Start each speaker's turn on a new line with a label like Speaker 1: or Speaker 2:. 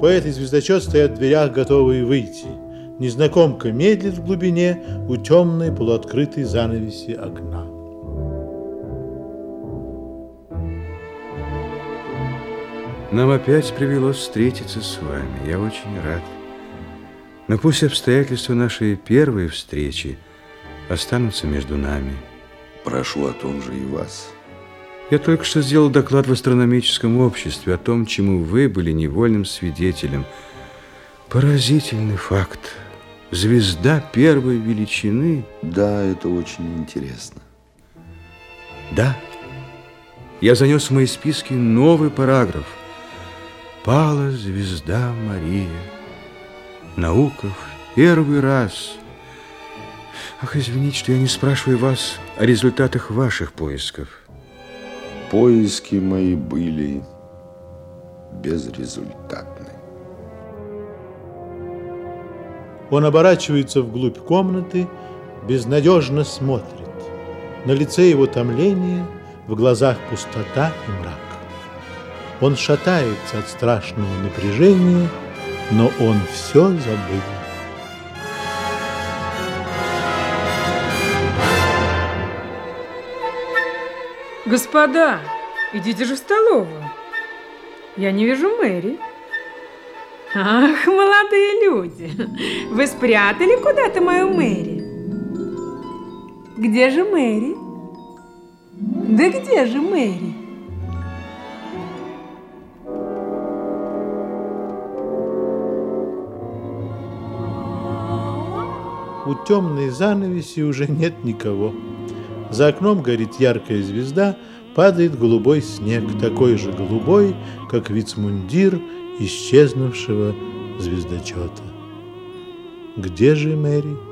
Speaker 1: Поэт и звездочет стоят в дверях, готовые выйти. Незнакомка медлит в глубине у темной полуоткрытой занавеси окна.
Speaker 2: Нам опять привелось встретиться с вами. Я очень рад. Но пусть обстоятельства нашей первой встречи останутся между нами.
Speaker 3: Прошу о том же и вас.
Speaker 2: Я только что сделал доклад в астрономическом обществе о том, чему вы были невольным свидетелем. Поразительный факт. Звезда первой величины.
Speaker 3: Да, это очень интересно.
Speaker 2: Да. Я занес в мои списки новый параграф. Пала звезда Мария. Наука в первый раз. Ах, извините, что я не спрашиваю вас о результатах ваших поисков.
Speaker 3: Поиски мои были безрезультатны.
Speaker 1: Он оборачивается вглубь комнаты, безнадежно смотрит. На лице его томление, в глазах пустота и мрак. Он шатается от страшного напряжения, но он все забыл.
Speaker 4: Господа, идите же в столовую. Я не вижу Мэри. Ах, молодые люди, вы спрятали куда-то мою Мэри? Где же Мэри? Да где же Мэри?
Speaker 1: У темной занавеси уже нет никого. За окном горит яркая звезда, падает голубой снег, такой же голубой, как вицмундир исчезнувшего звездочета. Где же Мэри?